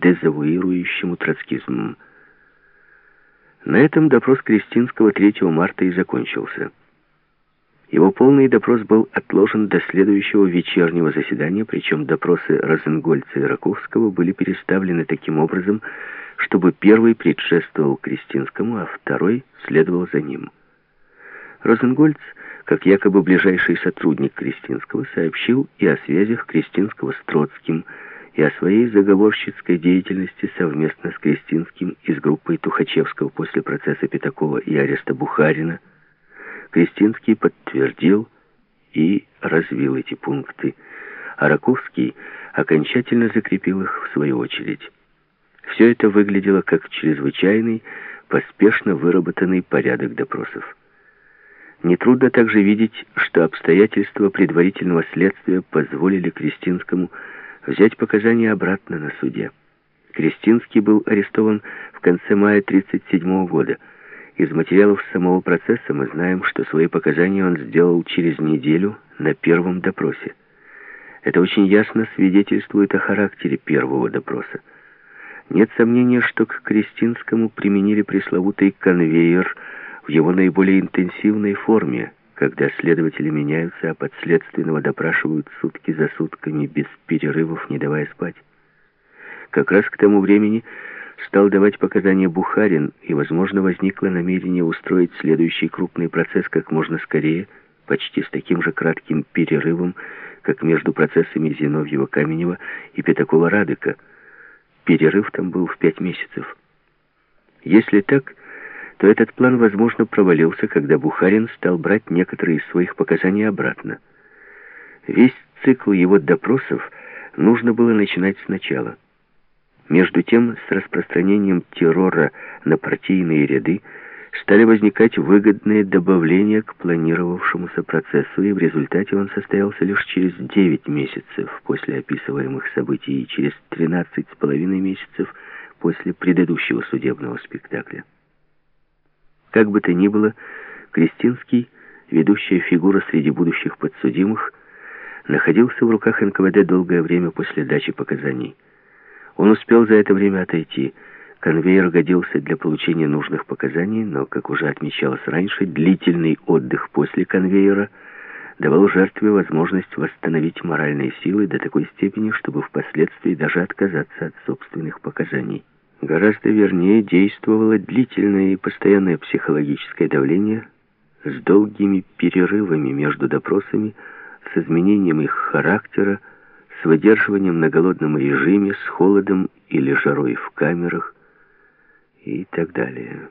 дезавуирующему троцкизмом. На этом допрос Кристинского 3 марта и закончился. Его полный допрос был отложен до следующего вечернего заседания, причем допросы Розенгольца и Раковского были переставлены таким образом, чтобы первый предшествовал Кристинскому, а второй следовал за ним. Розенгольц, как якобы ближайший сотрудник Кристинского, сообщил и о связях Кристинского с Троцким, и о своей заговорщицкой деятельности совместно с Кристинским и с группой Тухачевского после процесса Пятакова и ареста Бухарина – Крестинский подтвердил и развил эти пункты, а Раковский окончательно закрепил их в свою очередь. Все это выглядело как чрезвычайный, поспешно выработанный порядок допросов. Нетрудно также видеть, что обстоятельства предварительного следствия позволили Кристинскому взять показания обратно на суде. Кристинский был арестован в конце мая 1937 года. Из материалов самого процесса мы знаем, что свои показания он сделал через неделю на первом допросе. Это очень ясно свидетельствует о характере первого допроса. Нет сомнения, что к Кристинскому применили пресловутый конвейер в его наиболее интенсивной форме, когда следователи меняются, а подследственного допрашивают сутки за сутками, без перерывов, не давая спать. Как раз к тому времени стал давать показания Бухарин, и, возможно, возникло намерение устроить следующий крупный процесс как можно скорее, почти с таким же кратким перерывом, как между процессами Зиновьева-Каменева и Пятакова-Радыка. Перерыв там был в пять месяцев. Если так, то этот план, возможно, провалился, когда Бухарин стал брать некоторые из своих показаний обратно. Весь цикл его допросов нужно было начинать сначала – между тем, с распространением террора на партийные ряды стали возникать выгодные добавления к планировавшемуся процессу, и в результате он состоялся лишь через 9 месяцев после описываемых событий и через 13 с половиной месяцев после предыдущего судебного спектакля. Как бы то ни было, Кристинский, ведущая фигура среди будущих подсудимых, находился в руках НКВД долгое время после дачи показаний. Он успел за это время отойти. Конвейер годился для получения нужных показаний, но, как уже отмечалось раньше, длительный отдых после конвейера давал жертве возможность восстановить моральные силы до такой степени, чтобы впоследствии даже отказаться от собственных показаний. Гораздо вернее действовало длительное и постоянное психологическое давление с долгими перерывами между допросами, с изменением их характера, с выдерживанием на голодном режиме, с холодом или жарой в камерах и так далее.